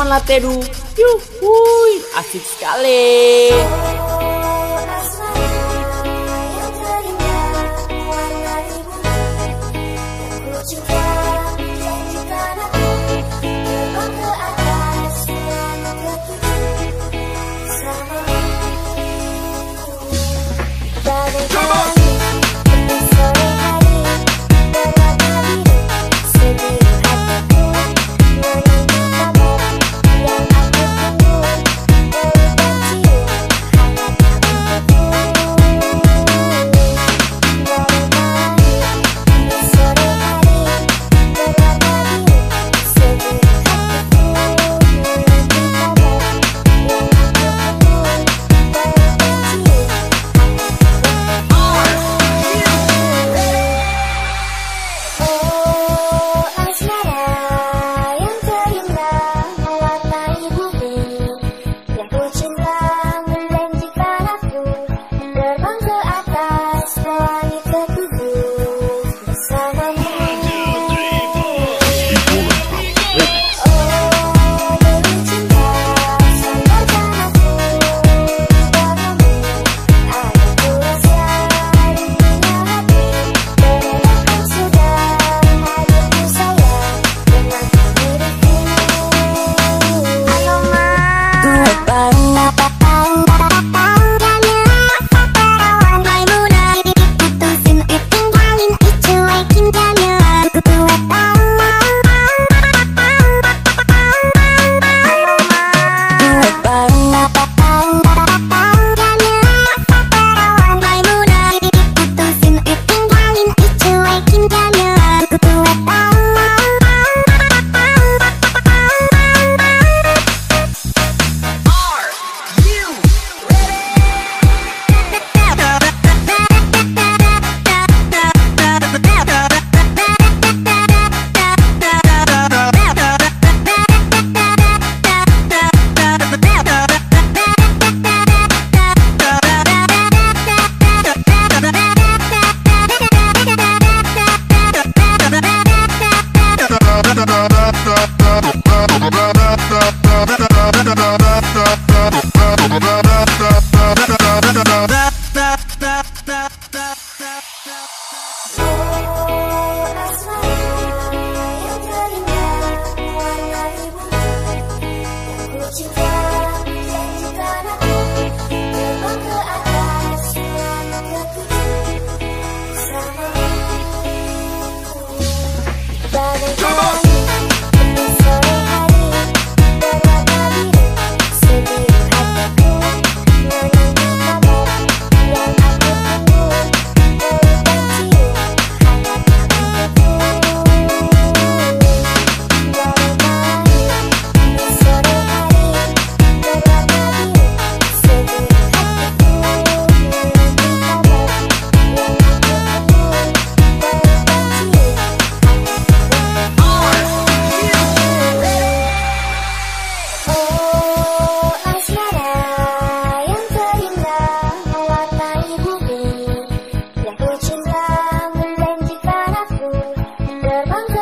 Taman Latedu. Yuhuy, asik sekali. terbang garbanzo.